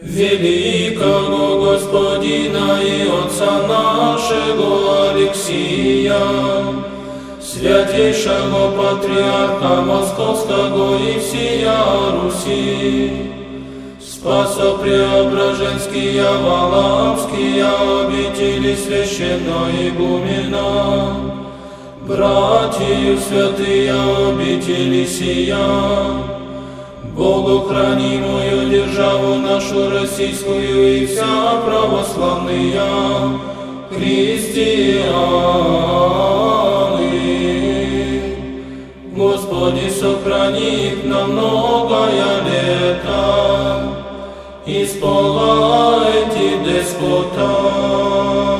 великого Господина и Отца нашего Алексия, святейшего Патриарха Московского и всея Руси, Спаса Преображенские, Валаамские обители священной игумена, братьев святые обители сия, Богу хранимую державу нашу российскую и вся православные христианы. Господи, сохрани их на многое лето, исполайте деспота.